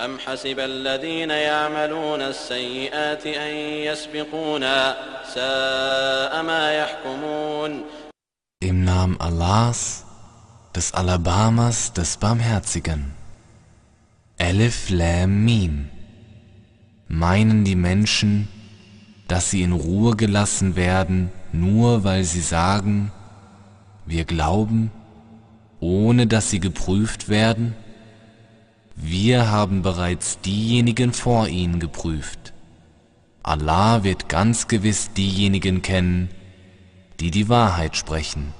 أم حسب الذين يعملون السيئات أن يسبقونا ساء ما يحكمون Im Namen Allahs, des Alabamas, des Barmherzigen. Elif Lam Mim. Meinen die Menschen, dass sie in Ruhe gelassen werden, nur weil sie sagen, wir glauben, ohne dass sie geprüft werden? Wir haben bereits diejenigen vor ihnen geprüft. Allah wird ganz gewiss diejenigen kennen, die die Wahrheit sprechen,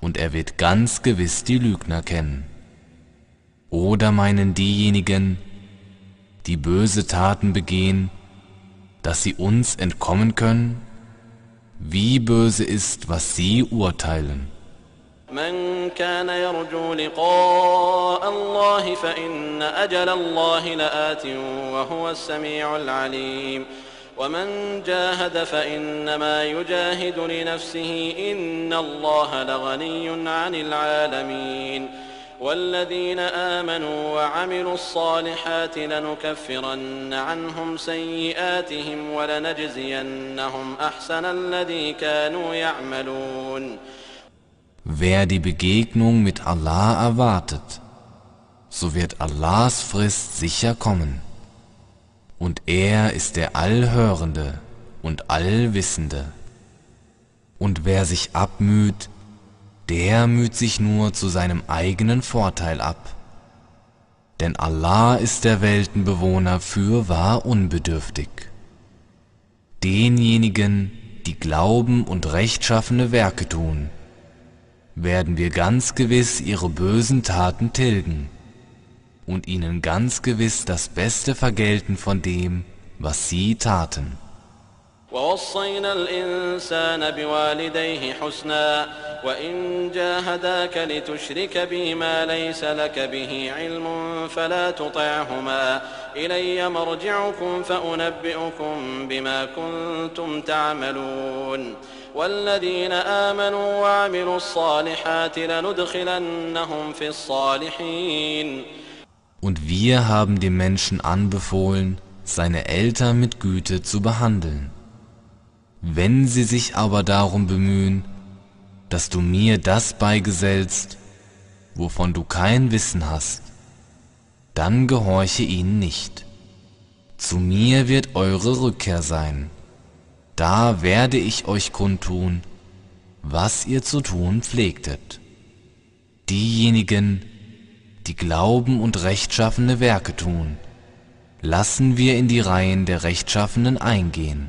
und er wird ganz gewiss die Lügner kennen. Oder meinen diejenigen, die böse Taten begehen, dass sie uns entkommen können? Wie böse ist, was sie urteilen. من كان يرجو لقاء الله فإن أجل الله لآت وهو السميع العليم. ومن جاهد فإنما يجاهد لنفسه إن الله لغني عن العالمين. والذين آمنوا وعملوا الصالحات لنكفرن عنهم سيئاتهم ولنجزينهم أحسن الذي كانوا يعملون. Wer die Begegnung mit Allah erwartet, so wird Allahs Frist sicher kommen. Und er ist der Allhörende und Allwissende. Und wer sich abmüht, der müht sich nur zu seinem eigenen Vorteil ab. Denn Allah ist der Weltenbewohner für wahr unbedürftig. Denjenigen, die glauben und rechtschaffene Werke tun, werden wir ganz gewiss ihre bösen Taten tilgen und ihnen ganz gewiss das Beste vergelten von dem, was sie taten. ووصينا الإنسان بوالديه حسنا وإن جاهداك لتشرك بي ما ليس لك به علم فلا تطعهما إلي مرجعكم فأنبئكم بما كنتم تعملون والذين آمنوا وعملوا الصالحات لندخلنهم في الصالحين Und wir haben dem Menschen anbefohlen, seine Eltern mit Güte zu behandeln. Wenn sie sich aber darum bemühen, dass du mir das beigesellst, wovon du kein Wissen hast, dann gehorche ihnen nicht. Zu mir wird eure Rückkehr sein. Da werde ich euch kundtun, was ihr zu tun pflegtet. Diejenigen, die glauben und rechtschaffene Werke tun, lassen wir in die Reihen der Rechtschaffenen eingehen.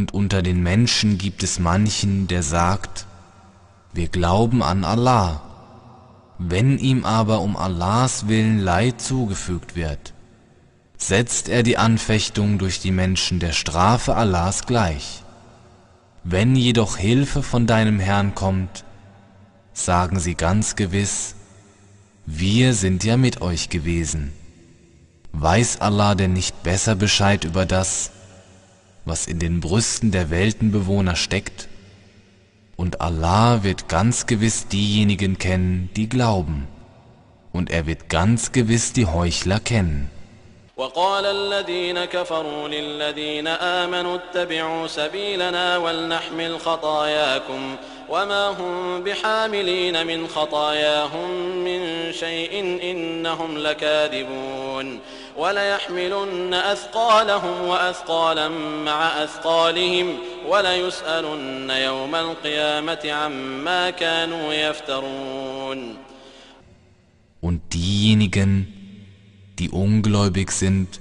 Und unter den Menschen gibt es manchen, der sagt, wir glauben an Allah. Wenn ihm aber um Allahs willen Leid zugefügt wird, setzt er die Anfechtung durch die Menschen der Strafe Allahs gleich. Wenn jedoch Hilfe von deinem Herrn kommt, sagen sie ganz gewiss, wir sind ja mit euch gewesen. Weiß Allah denn nicht besser Bescheid über das, was in den Brüsten der Weltenbewohner steckt? Und Allah wird ganz gewiss diejenigen kennen, die glauben. Und er wird ganz gewiss die Heuchler kennen. وقال الذين كفروا للذين آمنوا اتبعوا سبيلنا ولنحمل خطاياكم وما هم بحاملين من خطاياهم من شيء إنهم لكاذبون وليحملن أثقالهم وأثقالا مع أثقالهم وليسألن يوم القيامة عما كانوا يفترون Und diejenigen, die ungläubig sind,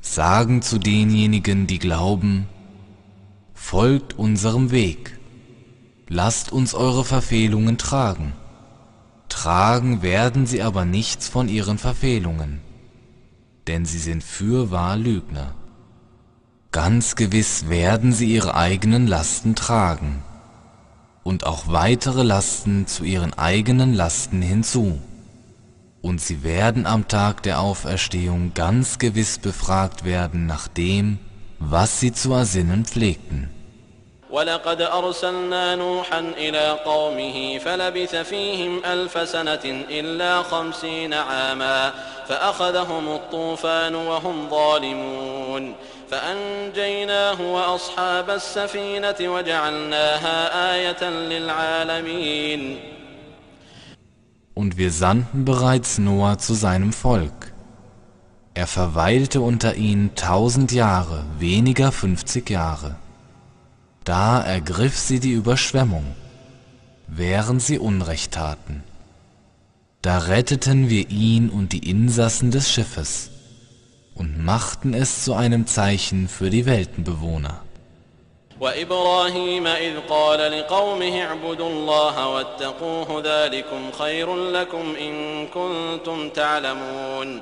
sagen zu denjenigen, die glauben, folgt unserem Weg, lasst uns eure Verfehlungen tragen. Tragen werden sie aber nichts von ihren Verfehlungen denn sie sind fürwahr Lügner. Ganz gewiss werden sie ihre eigenen Lasten tragen und auch weitere Lasten zu ihren eigenen Lasten hinzu. Und sie werden am Tag der Auferstehung ganz gewiss befragt werden nach dem, was sie zu ersinnen pflegten. ولقد أرسلنا نوحا إلى قومه فلبث فيهم ألف سنة إلا خمسين عاما فأخذهم الطوفان وهم ظالمون فأنجيناه وأصحاب السفينة وجعلناها آية للعالمين Und wir sandten bereits Noah zu seinem Volk. Er verweilte unter ihnen tausend Jahre, weniger fünfzig Jahre. Da ergriff sie die Überschwemmung, während sie Unrecht taten. Da retteten wir ihn und die Insassen des Schiffes und machten es zu einem Zeichen für die Weltenbewohner. وإبراهيم إذ قال لقومه اعبدوا الله واتقوه ذلكم خير لكم إن كنتم تعلمون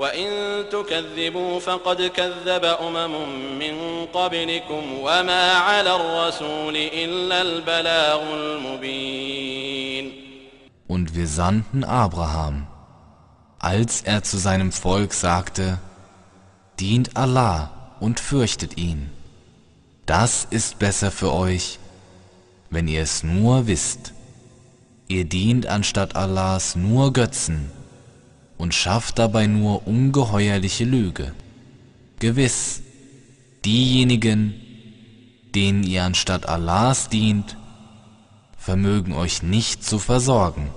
وإن تكذبوا فقد كذب أمم من قبلكم وما على الرسول إلا البلاغ المبين Und wir sandten Abraham, als er zu seinem Volk sagte, Dient Allah und fürchtet ihn. Das ist besser für euch, wenn ihr es nur wisst. Ihr dient anstatt Allahs nur Götzen und schafft dabei nur ungeheuerliche Lüge. Gewiss, diejenigen, denen ihr anstatt Allahs dient, vermögen euch nicht zu versorgen.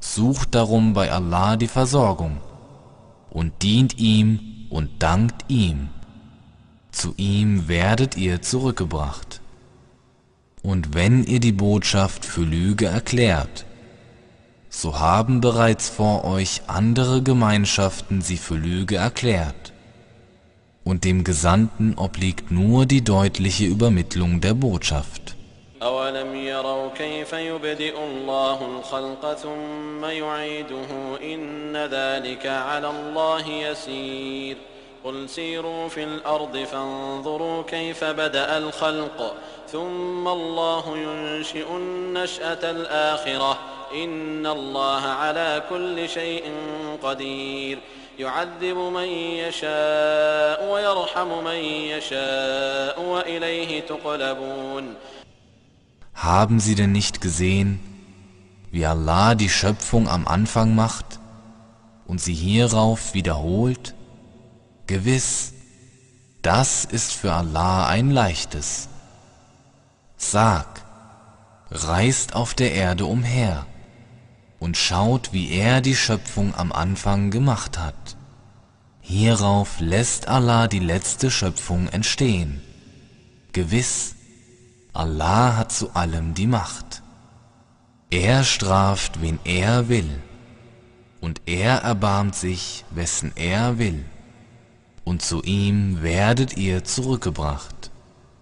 Sucht darum bei Allah die Versorgung und dient ihm und dankt ihm. Zu ihm werdet ihr zurückgebracht. Und wenn ihr die Botschaft für Lüge erklärt, so haben bereits vor euch andere Gemeinschaften sie für Lüge erklärt. Und dem Gesandten obliegt nur die deutliche Übermittlung der Botschaft. أولم يروا كيف يبدئ الله الخلق ثم يعيده إن ذلك على الله يسير قل سيروا في الأرض فانظروا كيف بدأ الخلق ثم الله ينشئ النشأة الآخرة إن الله على كل شيء قدير يعذب من يشاء ويرحم من يشاء وإليه تقلبون Haben sie denn nicht gesehen, wie Allah die Schöpfung am Anfang macht und sie hierauf wiederholt? Gewiss, das ist für Allah ein leichtes. Sag, reist auf der Erde umher und schaut, wie er die Schöpfung am Anfang gemacht hat. Hierauf lässt Allah die letzte Schöpfung entstehen. Gewiss, Allah hat zu allem die Macht. Er straft, wen er will, und er erbarmt sich, wessen er will, und zu ihm werdet ihr zurückgebracht.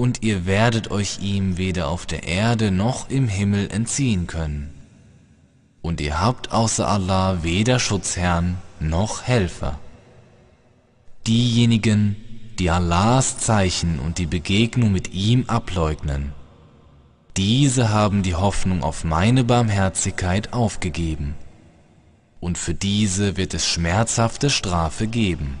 und ihr werdet euch ihm weder auf der Erde noch im Himmel entziehen können. Und ihr habt außer Allah weder Schutzherrn noch Helfer. Diejenigen, die Allahs Zeichen und die Begegnung mit ihm ableugnen, diese haben die Hoffnung auf meine Barmherzigkeit aufgegeben, und für diese wird es schmerzhafte Strafe geben.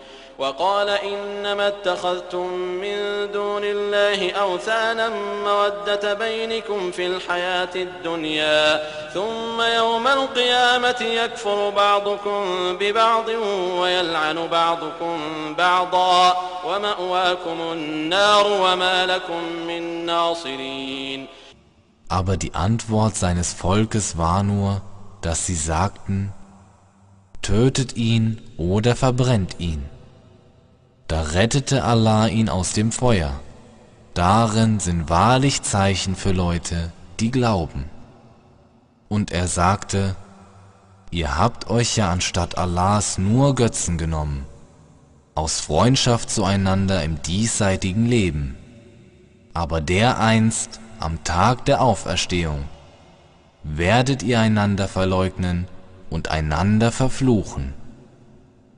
وقال إنما اتخذتم من دون الله أوثانا مودة بينكم في الحياة الدنيا ثم يوم القيامة يكفر بعضكم ببعض ويلعن بعضكم بعضا ومأواكم النار وما لكم من ناصرين Aber die Antwort seines Volkes war nur, dass sie sagten, tötet ihn oder verbrennt ihn. Da rettete Allah ihn aus dem Feuer. Darin sind wahrlich Zeichen für Leute, die glauben. Und er sagte, ihr habt euch ja anstatt Allahs nur Götzen genommen, aus Freundschaft zueinander im diesseitigen Leben. Aber dereinst, am Tag der Auferstehung, werdet ihr einander verleugnen und einander verfluchen.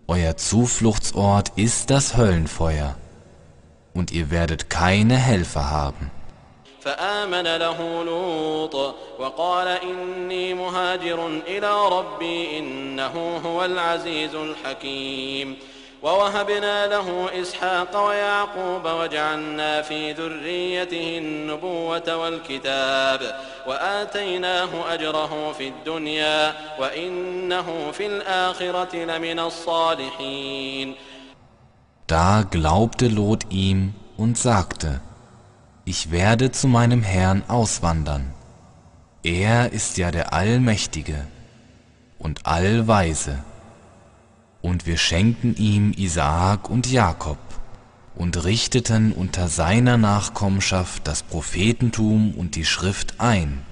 Euer Zufluchtsort ist das Höllenfeuer, und ihr werdet keine Helfer haben. فآمن له لوط وقال إني مهاجر إلى ربي إنه هو العزيز الحكيم ووهبنا له إسحاق ويعقوب وجعلنا في ذريته النبوة والكتاب وآتيناه أجره في الدنيا وإنه في الآخرة لمن الصالحين Da glaubte Lot ihm und sagte, ich werde zu meinem Herrn auswandern. Er ist ja der Allmächtige und Allweise. Und wir schenkten ihm Isaak und Jakob und richteten unter seiner Nachkommenschaft das Prophetentum und die Schrift ein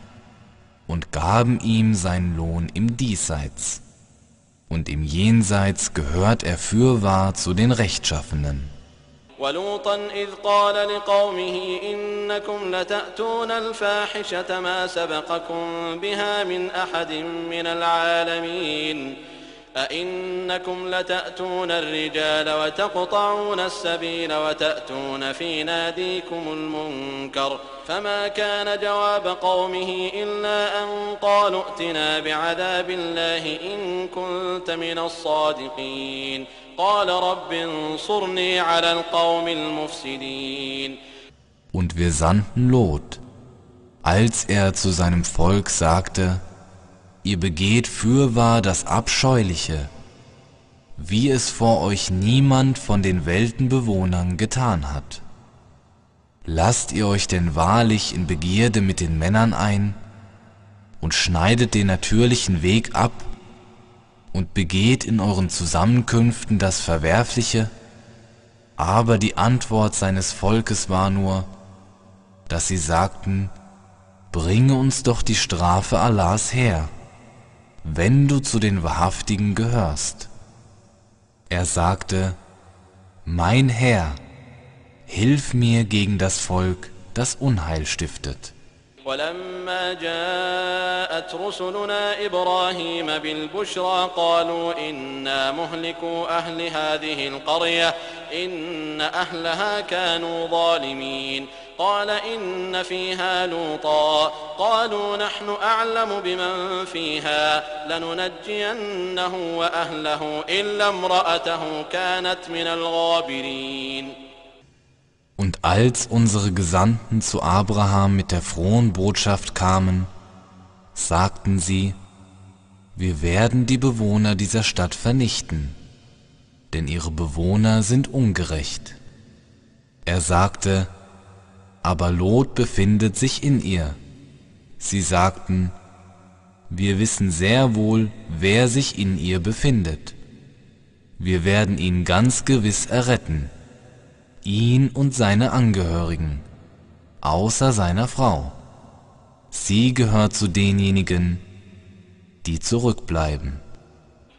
und gaben ihm seinen Lohn im Diesseits. Und im Jenseits gehört er fürwahr zu den Rechtschaffenen. ولوطا إذ قال لقومه إنكم لتأتون الفاحشة ما سبقكم بها من أحد من العالمين أئنكم لتأتون الرجال وتقطعون السبيل وتأتون في ناديكم المنكر فما كان جواب قومه إلا أن قالوا ائتنا بعذاب الله إن كنت من الصادقين. قال رب انصرني على القوم المفسدين. Und wir sandten Lot, als er zu seinem Volk sagte, ihr begeht fürwahr das Abscheuliche, wie es vor euch niemand von den Weltenbewohnern getan hat. Lasst ihr euch denn wahrlich in Begierde mit den Männern ein und schneidet den natürlichen Weg ab und begeht in euren Zusammenkünften das Verwerfliche? Aber die Antwort seines Volkes war nur, dass sie sagten, bringe uns doch die Strafe Allahs her, wenn du zu den Wahrhaftigen gehörst. Er sagte, Mein Herr, hilf mir gegen das Volk, das Unheil stiftet. ولما جاءت رسلنا إبراهيم بالبشرى قالوا إنا مهلكوا أهل هذه القرية إن أهلها كانوا ظالمين قال إن فيها لوطا قالوا نحن أعلم بمن فيها لننجينه وأهله إلا امرأته كانت من الغابرين Und als unsere Gesandten zu Abraham mit der frohen Botschaft kamen, sagten sie, wir werden die Bewohner dieser Stadt vernichten, denn ihre Bewohner sind ungerecht. Er sagte, aber Lot befindet sich in ihr. Sie sagten, wir wissen sehr wohl, wer sich in ihr befindet. Wir werden ihn ganz gewiss erretten ihn und seine Angehörigen, außer seiner Frau. Sie gehört zu denjenigen, die zurückbleiben.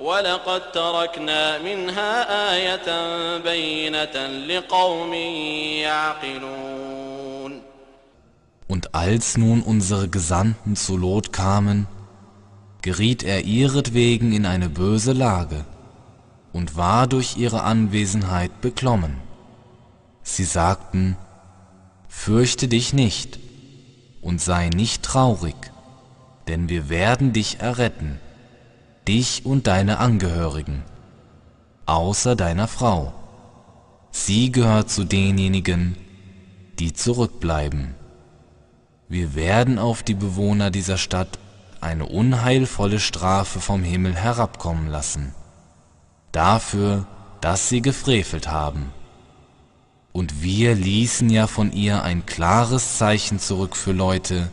ولقد تركنا منها آية بينة لقوم يعقلون Und als nun unsere Gesandten zu Lot kamen, geriet er ihretwegen in eine böse Lage und war durch ihre Anwesenheit beklommen. Sie sagten, Fürchte dich nicht und sei nicht traurig, denn wir werden dich erretten dich und deine Angehörigen, außer deiner Frau. Sie gehört zu denjenigen, die zurückbleiben. Wir werden auf die Bewohner dieser Stadt eine unheilvolle Strafe vom Himmel herabkommen lassen, dafür, dass sie gefrevelt haben. Und wir ließen ja von ihr ein klares Zeichen zurück für Leute,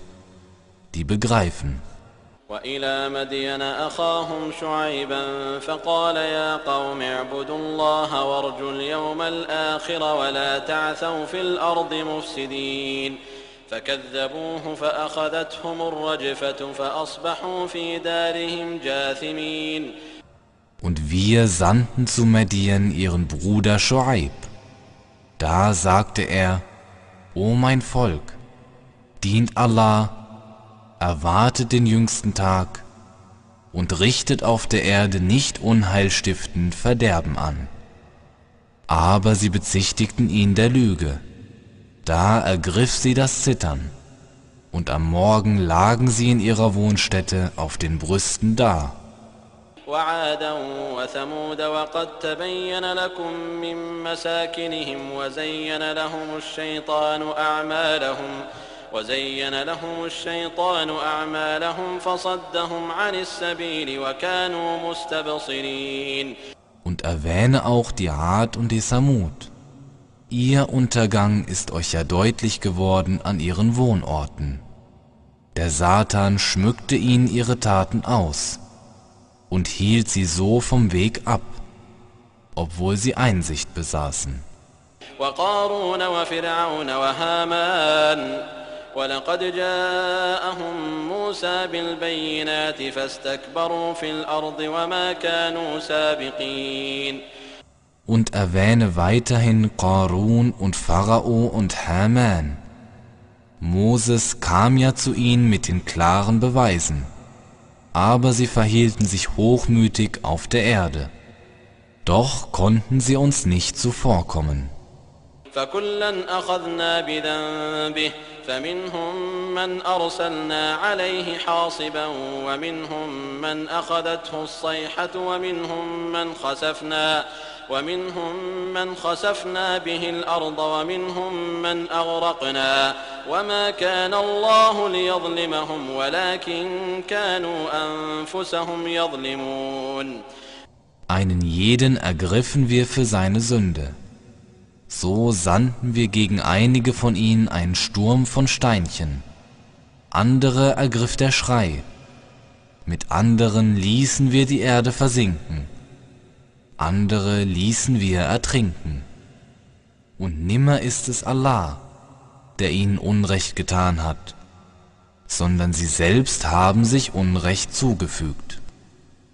die begreifen. وإلى مدين أخاهم شعيبا فقال يا قوم اعبدوا الله وارجوا اليوم الآخر ولا تعثوا في الأرض مفسدين فكذبوه فأخذتهم الرجفة فأصبحوا في دارهم جاثمين Und wir sandten zu Medien ihren Bruder Schuaib. Da sagte er, O mein Volk, dient Allah erwartet den jüngsten Tag und richtet auf der Erde nicht unheilstiftend Verderben an. Aber sie bezichtigten ihn der Lüge. Da ergriff sie das Zittern, und am Morgen lagen sie in ihrer Wohnstätte auf den Brüsten da. وعادا وثمود وقد تبين لكم من مساكنهم وزين لهم الشيطان أعمالهم وزين لهم الشيطان أعمالهم فصدهم عن السبيل وكانوا مستبصرين Und erwähne auch die Ad und die Samud. Ihr Untergang ist euch ja deutlich geworden an ihren Wohnorten. Der Satan schmückte ihnen ihre Taten aus und hielt sie so vom Weg ab, obwohl sie Einsicht besaßen. وقارون وفرعون وهامان ولقد جاءهم موسى بالبينات فاستكبروا في الأرض وما كانوا سابقين Und erwähne weiterhin Qarun und Pharao und Haman. Moses kam ja zu ihnen mit den klaren Beweisen, aber sie verhielten sich hochmütig auf der Erde. Doch konnten sie uns nicht zuvorkommen. فكلا أخذنا بذنبه فمنهم من أرسلنا عليه حاصبا ومنهم من أخذته الصيحة ومنهم من خسفنا ومنهم من خسفنا به الأرض ومنهم من أغرقنا وما كان الله ليظلمهم ولكن كانوا أنفسهم يظلمون Einen jeden ergriffen wir für seine Sünde. So sandten wir gegen einige von ihnen einen Sturm von Steinchen, andere ergriff der Schrei, mit anderen ließen wir die Erde versinken, andere ließen wir ertrinken. Und nimmer ist es Allah, der ihnen Unrecht getan hat, sondern sie selbst haben sich Unrecht zugefügt.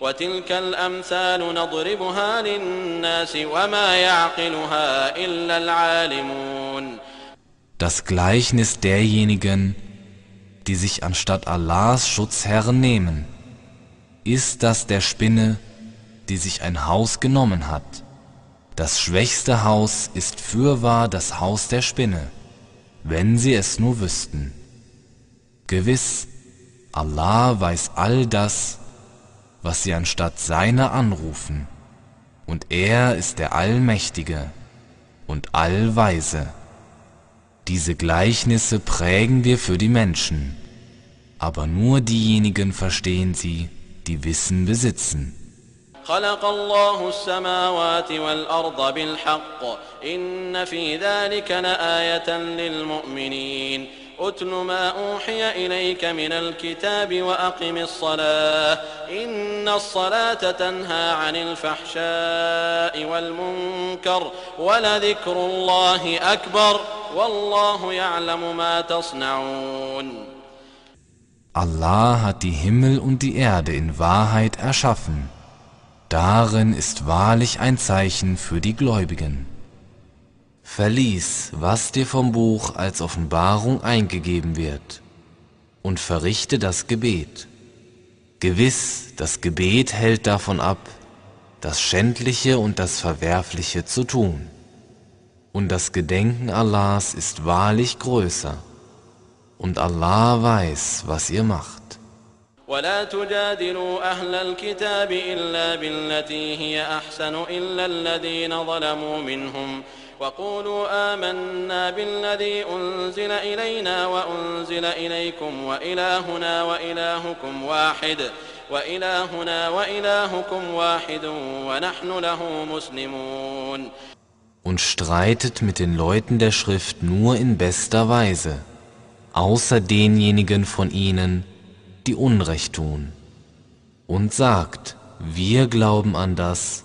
وتلك الأمثال نضربها للناس وما يعقلها إلا العالمون Das Gleichnis derjenigen, die sich anstatt Allahs Schutzherren nehmen, ist das der Spinne, die sich ein Haus genommen hat. Das schwächste Haus ist fürwahr das Haus der Spinne, wenn sie es nur wüssten. Gewiss, Allah weiß all das, was sie anstatt seiner anrufen, und er ist der Allmächtige und Allweise. Diese Gleichnisse prägen wir für die Menschen, aber nur diejenigen verstehen sie, die Wissen besitzen. خلق الله السماوات والأرض بالحق إن في ذلك لآية للمؤمنين أتل ما أوحي إليك من الكتاب وأقم الصلاة إن الصلاة تنهى عن الفحشاء والمنكر ولذكر الله أكبر والله يعلم ما تصنعون Allah hat die Himmel und die Erde in Wahrheit erschaffen. Darin ist wahrlich ein Zeichen für die Gläubigen. Verlies, was dir vom Buch als Offenbarung eingegeben wird, und verrichte das Gebet. Gewiss, das Gebet hält davon ab, das Schändliche und das Verwerfliche zu tun. Und das Gedenken Allahs ist wahrlich größer. Und Allah weiß, was ihr macht. ولا تجادلوا أهل الكتاب إلا بالتي هي أحسن إلا الذين ظلموا منهم وقولوا آمنا بالذي أنزل إلينا وأنزل إليكم وإلهنا وإلهكم واحد وإلهنا وإلهكم واحد ونحن له مسلمون Und streitet mit den Leuten der Schrift nur in bester Weise, außer denjenigen von ihnen, die Unrecht tun. Und sagt, wir glauben an das,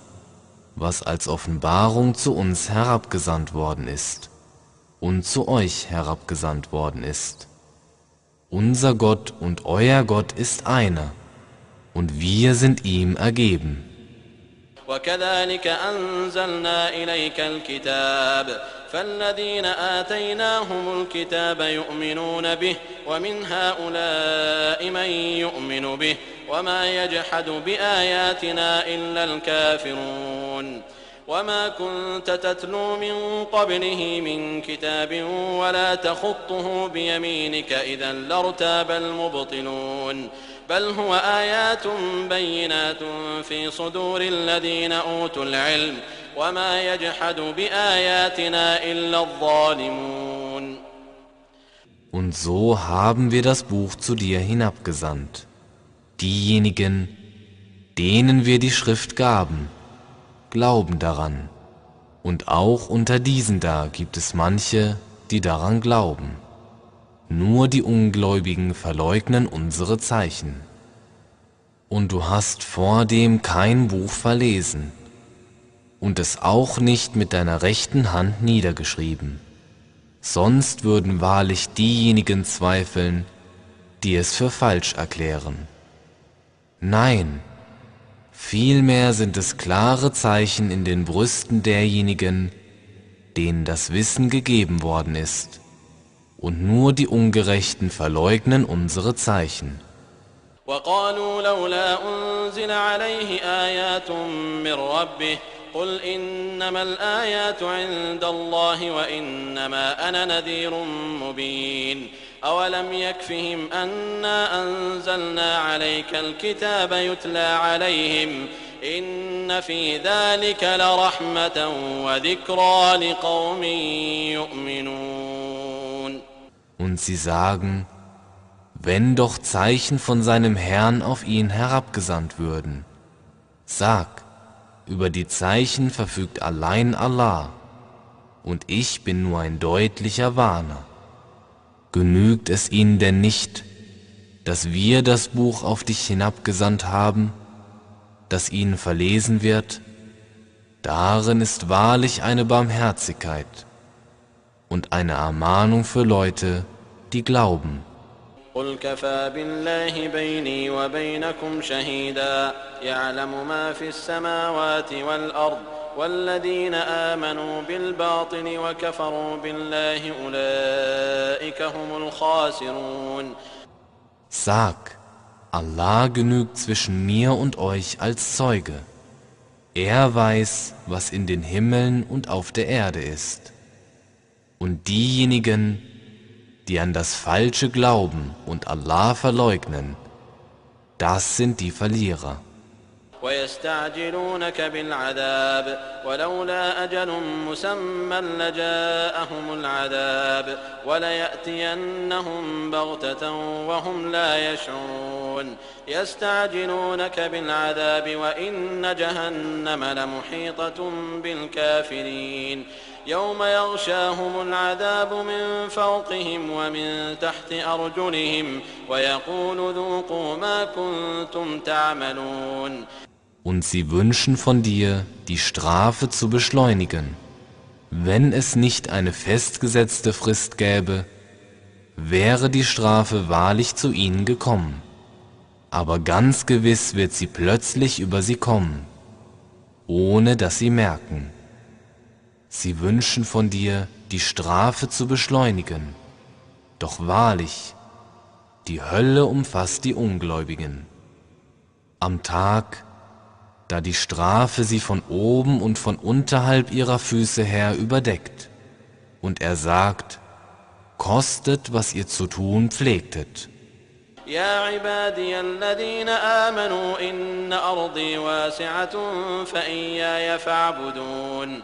was als Offenbarung zu uns herabgesandt worden ist und zu euch herabgesandt worden ist. Unser Gott und euer Gott ist einer, und wir sind ihm ergeben. وكذلك أنزلنا إليك الكتاب فالذين آتيناهم الكتاب يؤمنون به ومن هؤلاء من يؤمن به وما يجحد بآياتنا إلا الكافرون. وما كنت تتلو من قبله من كتاب ولا تخطه بيمينك إذا لارتاب المبطلون. بل هو آيات بينات في صدور الذين أوتوا العلم وما يجحد بآياتنا إلا الظالمون Und so haben wir das Buch zu dir hinabgesandt. Diejenigen, denen wir die Schrift gaben, glauben daran. Und auch unter diesen da gibt es manche, die daran glauben. Nur die Ungläubigen verleugnen unsere Zeichen. Und du hast vordem kein Buch verlesen und es auch nicht mit deiner rechten Hand niedergeschrieben. Sonst würden wahrlich diejenigen zweifeln, die es für falsch erklären. Nein, vielmehr sind es klare Zeichen in den Brüsten derjenigen, denen das Wissen gegeben worden ist, und nur die Ungerechten verleugnen unsere Zeichen. وقالوا لولا أنزل عليه آيات من ربه قل إنما الآيات عند الله وإنما أنا نذير مبين أولم يكفهم أنا أنزلنا عليك الكتاب يتلى عليهم إن في ذلك لرحمة وذكرى لقوم يؤمنون Und sie sagen, wenn doch Zeichen von seinem Herrn auf ihn herabgesandt würden. Sag, über die Zeichen verfügt allein Allah, und ich bin nur ein deutlicher Warner. Genügt es ihnen denn nicht, dass wir das Buch auf dich hinabgesandt haben, das ihnen verlesen wird? Darin ist wahrlich eine Barmherzigkeit und eine Ermahnung für Leute, die glauben. قل كفى بالله بيني وبينكم شهيدا يعلم ما في السماوات والأرض والذين آمنوا بالباطل وكفروا بالله أولئك هم الخاسرون Sag, Allah genügt zwischen mir und euch als Zeuge. Er weiß, was in den Himmeln und auf der Erde ist. Und diejenigen, die an das Falsche glauben und Allah verleugnen, das sind die Verlierer. ويستعجلونك بالعذاب ولولا أجل مسمى لجاءهم العذاب وليأتينهم بغتة وهم لا يشعرون. يستعجلونك بالعذاب وإن جهنم لمحيطة بالكافرين. يوم يغشاهم العذاب من فوقهم ومن تحت أرجلهم ويقول ذوقوا ما كنتم تعملون Und sie wünschen von dir, die Strafe zu beschleunigen. Wenn es nicht eine festgesetzte Frist gäbe, wäre die Strafe wahrlich zu ihnen gekommen. Aber ganz gewiss wird sie plötzlich über sie kommen, ohne dass sie merken. Sie wünschen von dir, die Strafe zu beschleunigen. Doch wahrlich, die Hölle umfasst die Ungläubigen. Am Tag, da die Strafe sie von oben und von unterhalb ihrer Füße her überdeckt. Und er sagt, kostet, was ihr zu tun pflegtet. يا عبادي الذين آمنوا إن أرضي واسعة فإياي فاعبدون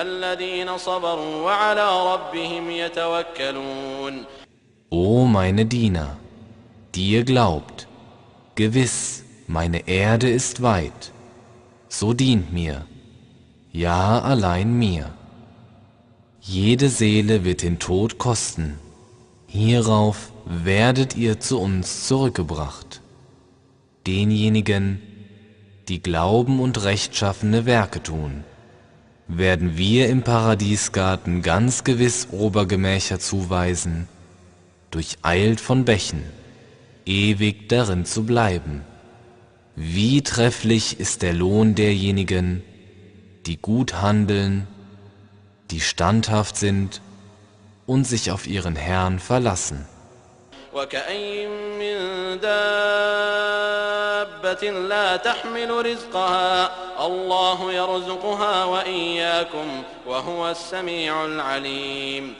الذين صبروا وعلى ربهم يتوكلون O meine Diener, die ihr glaubt, gewiss, meine Erde ist weit, so dient mir, ja allein mir. Jede Seele wird den Tod kosten, hierauf werdet ihr zu uns zurückgebracht. Denjenigen, die glauben und rechtschaffene Werke tun, werden wir im Paradiesgarten ganz gewiss Obergemächer zuweisen, durcheilt von Bächen, ewig darin zu bleiben. Wie trefflich ist der Lohn derjenigen, die gut handeln, die standhaft sind und sich auf ihren Herrn verlassen. وكأين من دابة لا تحمل رزقها الله يرزقها وإياكم وهو السميع العليم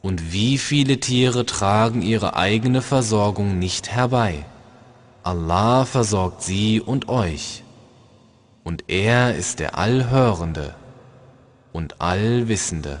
Und wie viele Tiere tragen ihre eigene Versorgung nicht herbei? Allah versorgt sie und euch. Und er ist der Allhörende und Allwissende.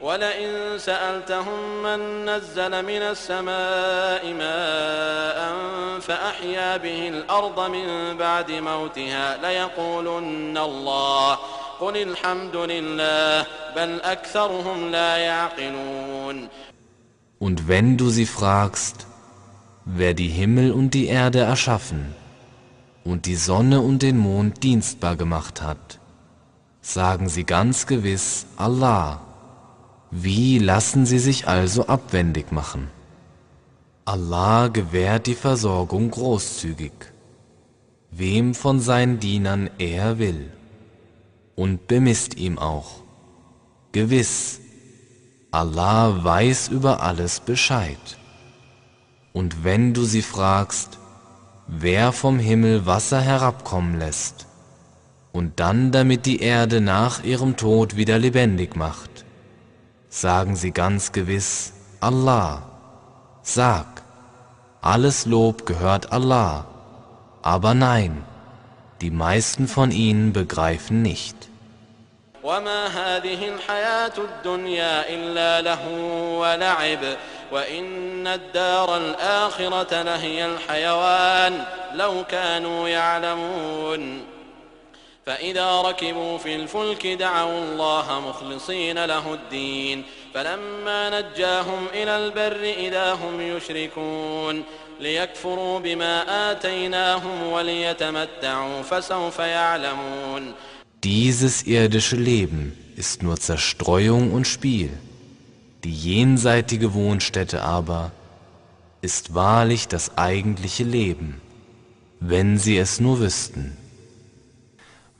ولئن سألتهم من نزل من السماء ماء فأحيا به الأرض من بعد موتها ليقولن الله قل الحمد لله بل أكثرهم لا يعقلون Und wenn du sie fragst, wer die Himmel und die Erde erschaffen und die Sonne und den Mond dienstbar gemacht hat, sagen sie ganz gewiss Allah. Wie lassen sie sich also abwendig machen? Allah gewährt die Versorgung großzügig, wem von seinen Dienern er will, und bemisst ihm auch. Gewiss, Allah weiß über alles Bescheid. Und wenn du sie fragst, wer vom Himmel Wasser herabkommen lässt und dann damit die Erde nach ihrem Tod wieder lebendig macht, sagen sie ganz gewiss, Allah. Sag, alles Lob gehört Allah. Aber nein, die meisten von ihnen begreifen nicht. وما هذه الحياة الدنيا إلا له ولعب وإن الدار الآخرة لهي الحيوان لو كانوا يعلمون فإذا ركبوا في الفلك دعوا الله مخلصين له الدين فلما نجاهم إلى البر إذا هم يشركون ليكفروا بما آتيناهم وليتمتعوا فسوف يعلمون Dieses irdische Leben ist nur Zerstreuung und Spiel. Die jenseitige Wohnstätte aber ist wahrlich das eigentliche Leben, wenn sie es nur wüssten.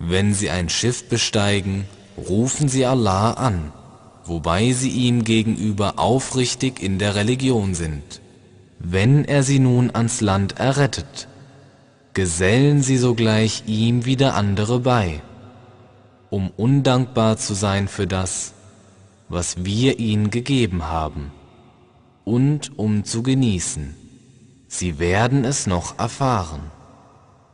Wenn sie ein Schiff besteigen, rufen sie Allah an, wobei sie ihm gegenüber aufrichtig in der Religion sind. Wenn er sie nun ans Land errettet, gesellen sie sogleich ihm wieder andere bei, um undankbar zu sein für das, was wir ihnen gegeben haben, und um zu genießen. Sie werden es noch erfahren.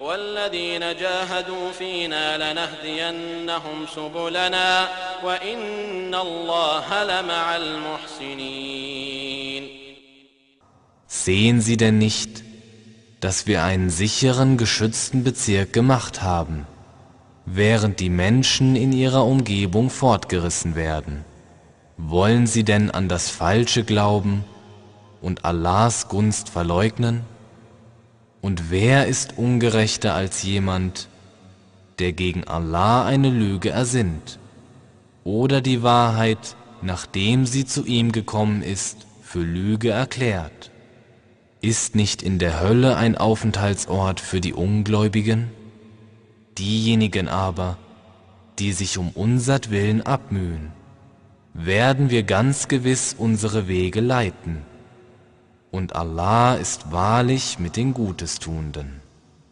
والذين جاهدوا فينا لنهدينهم سبلنا وإن الله لمع المحسنين Sehen Sie denn nicht, dass wir einen sicheren, geschützten Bezirk gemacht haben, während die Menschen in ihrer Umgebung fortgerissen werden? Wollen Sie denn an das Falsche glauben und Allahs Gunst verleugnen? Und wer ist ungerechter als jemand, der gegen Allah eine Lüge ersinnt oder die Wahrheit, nachdem sie zu ihm gekommen ist, für Lüge erklärt? Ist nicht in der Hölle ein Aufenthaltsort für die Ungläubigen? Diejenigen aber, die sich um unsertwillen abmühen, werden wir ganz gewiss unsere Wege leiten und Allah ist wahrlich mit den Gutestuenden.